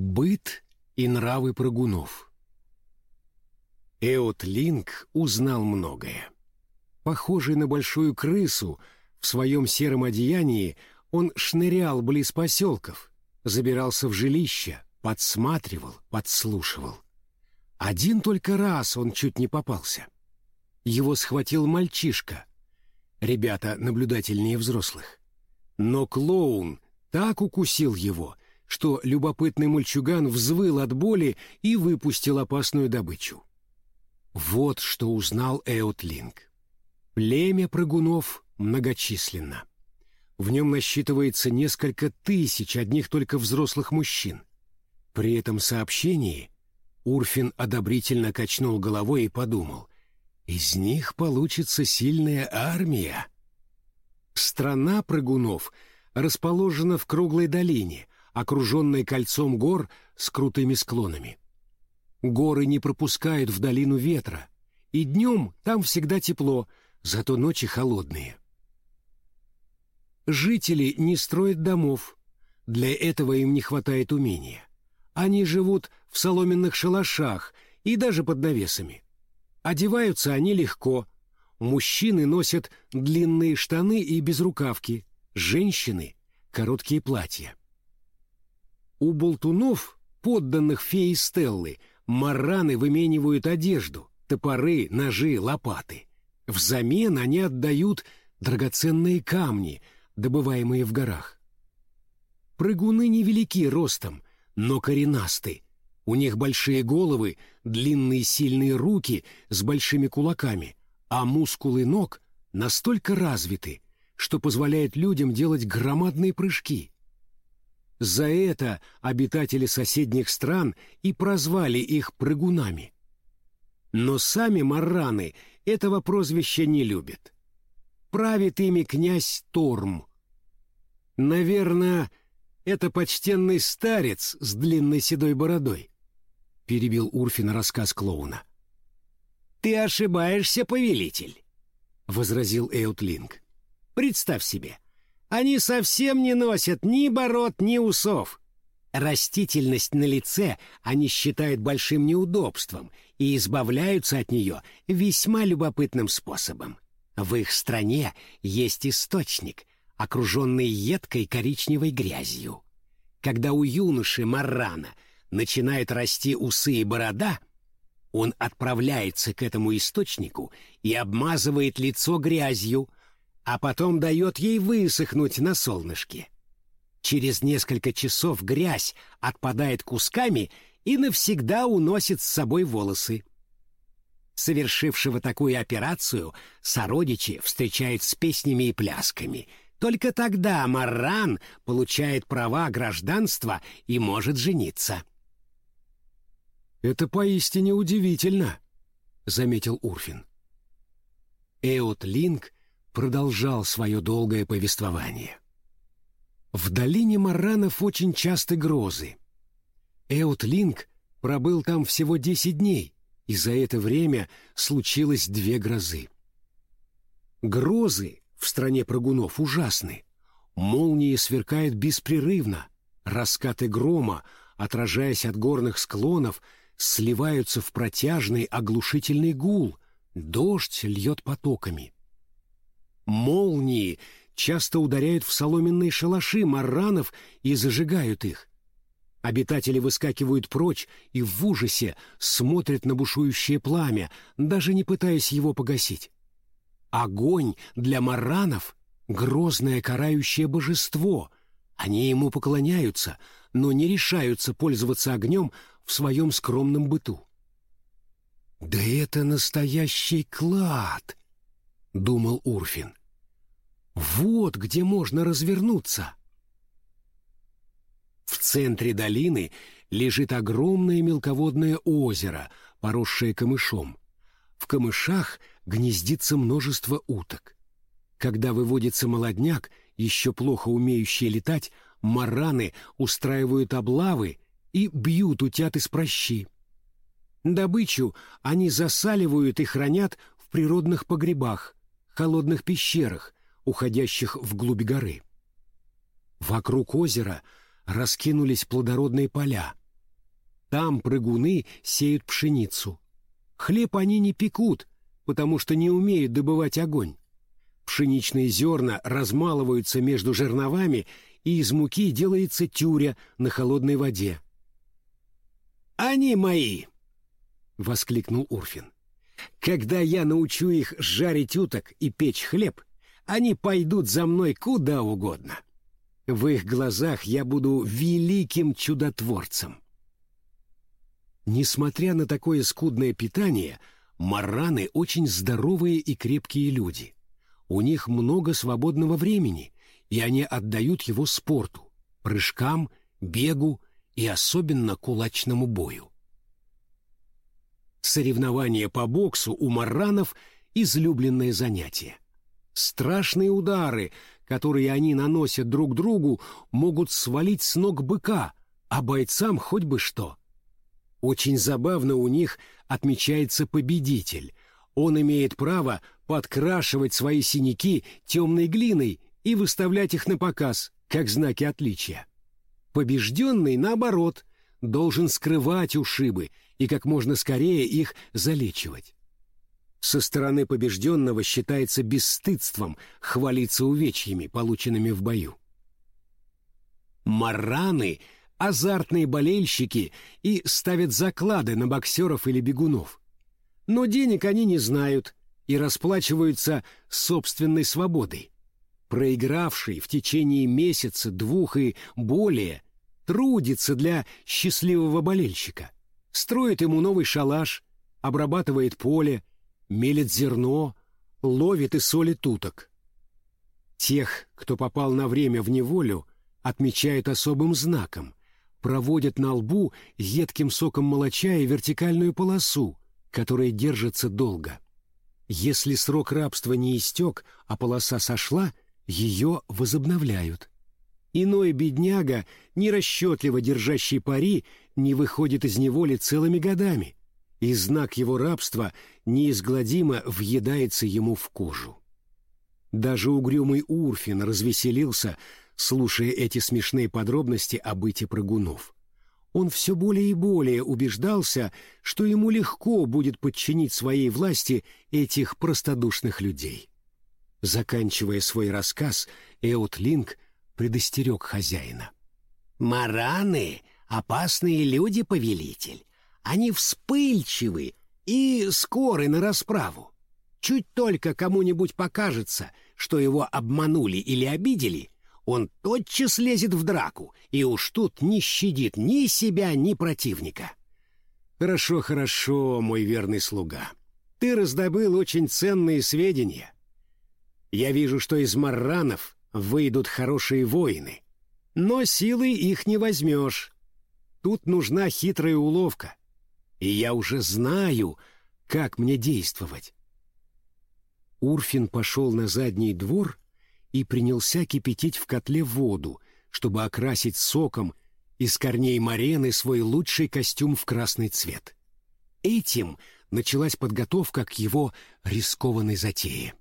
Быт и нравы прыгунов. Эотлинг узнал многое. Похожий на большую крысу, в своем сером одеянии он шнырял близ поселков, забирался в жилища, подсматривал, подслушивал. Один только раз он чуть не попался. Его схватил мальчишка. Ребята наблюдательнее взрослых. Но клоун так укусил его, что любопытный мальчуган взвыл от боли и выпустил опасную добычу. Вот что узнал Эотлинг. Племя прыгунов многочисленно. В нем насчитывается несколько тысяч одних только взрослых мужчин. При этом сообщении Урфин одобрительно качнул головой и подумал, из них получится сильная армия. Страна прыгунов расположена в круглой долине, окруженной кольцом гор с крутыми склонами. Горы не пропускают в долину ветра, и днем там всегда тепло, зато ночи холодные. Жители не строят домов, для этого им не хватает умения. Они живут в соломенных шалашах и даже под навесами. Одеваются они легко. Мужчины носят длинные штаны и безрукавки, женщины — короткие платья. У болтунов, подданных феи Стеллы, мараны выменивают одежду, топоры, ножи, лопаты. Взамен они отдают драгоценные камни, добываемые в горах. Прыгуны невелики ростом, но коренасты. У них большие головы, длинные сильные руки с большими кулаками, а мускулы ног настолько развиты, что позволяет людям делать громадные прыжки. За это обитатели соседних стран и прозвали их прыгунами. Но сами марраны этого прозвища не любят. Правит ими князь Торм. Наверное, это почтенный старец с длинной седой бородой, перебил Урфин рассказ клоуна. Ты ошибаешься, повелитель, возразил Эутлинг. Представь себе, они совсем не носят ни бород, ни усов. Растительность на лице они считают большим неудобством и избавляются от нее весьма любопытным способом. В их стране есть источник, окруженный едкой коричневой грязью. Когда у юноши Маррана начинают расти усы и борода, он отправляется к этому источнику и обмазывает лицо грязью, а потом дает ей высохнуть на солнышке. Через несколько часов грязь отпадает кусками и навсегда уносит с собой волосы. Совершившего такую операцию сородичи встречают с песнями и плясками — только тогда Марран получает права гражданства и может жениться. «Это поистине удивительно», — заметил Урфин. Эот Линк продолжал свое долгое повествование. В долине Марранов очень часты грозы. Эот Линк пробыл там всего десять дней, и за это время случилось две грозы. Грозы в стране прыгунов ужасны. Молнии сверкают беспрерывно, раскаты грома, отражаясь от горных склонов, сливаются в протяжный оглушительный гул, дождь льет потоками. Молнии часто ударяют в соломенные шалаши марранов и зажигают их. Обитатели выскакивают прочь и в ужасе смотрят на бушующее пламя, даже не пытаясь его погасить. Огонь для маранов — грозное карающее божество. Они ему поклоняются, но не решаются пользоваться огнем в своем скромном быту. «Да это настоящий клад!» — думал Урфин. «Вот где можно развернуться!» В центре долины лежит огромное мелководное озеро, поросшее камышом. В камышах гнездится множество уток. Когда выводится молодняк, еще плохо умеющие летать, мараны устраивают облавы и бьют утят из прощи. Добычу они засаливают и хранят в природных погребах, холодных пещерах, уходящих вглубь горы. Вокруг озера раскинулись плодородные поля, Там прыгуны сеют пшеницу. Хлеб они не пекут, потому что не умеют добывать огонь. Пшеничные зерна размалываются между жерновами, и из муки делается тюря на холодной воде. «Они мои!» — воскликнул Урфин. «Когда я научу их жарить уток и печь хлеб, они пойдут за мной куда угодно. В их глазах я буду великим чудотворцем». Несмотря на такое скудное питание, марраны очень здоровые и крепкие люди. У них много свободного времени, и они отдают его спорту, прыжкам, бегу и особенно кулачному бою. Соревнования по боксу у марранов – излюбленное занятие. Страшные удары, которые они наносят друг другу, могут свалить с ног быка, а бойцам хоть бы что. Очень забавно у них отмечается победитель. Он имеет право подкрашивать свои синяки темной глиной и выставлять их на показ, как знаки отличия. Побежденный, наоборот, должен скрывать ушибы и как можно скорее их залечивать. Со стороны побежденного считается бесстыдством хвалиться увечьями, полученными в бою. Мараны — азартные болельщики и ставят заклады на боксеров или бегунов. Но денег они не знают и расплачиваются собственной свободой. Проигравший в течение месяца, двух и более трудится для счастливого болельщика, строит ему новый шалаш, обрабатывает поле, мелет зерно, ловит и солит уток. Тех, кто попал на время в неволю, отмечают особым знаком, проводят на лбу едким соком молоча и вертикальную полосу, которая держится долго. Если срок рабства не истек, а полоса сошла — ее возобновляют. Иной бедняга, нерасчетливо держащий пари, не выходит из неволи целыми годами, и знак его рабства неизгладимо въедается ему в кожу. Даже угрюмый Урфин развеселился, слушая эти смешные подробности о быте прыгунов. Он все более и более убеждался, что ему легко будет подчинить своей власти этих простодушных людей. Заканчивая свой рассказ, Эутлинг предостерег хозяина. «Мараны — опасные люди, повелитель. Они вспыльчивы и скоры на расправу. Чуть только кому-нибудь покажется, что его обманули или обидели, он тотчас лезет в драку и уж тут не щадит ни себя, ни противника». «Хорошо, хорошо, мой верный слуга. Ты раздобыл очень ценные сведения». Я вижу, что из марранов выйдут хорошие воины. Но силой их не возьмешь. Тут нужна хитрая уловка. И я уже знаю, как мне действовать. Урфин пошел на задний двор и принялся кипятить в котле воду, чтобы окрасить соком из корней марены свой лучший костюм в красный цвет. Этим началась подготовка к его рискованной затее.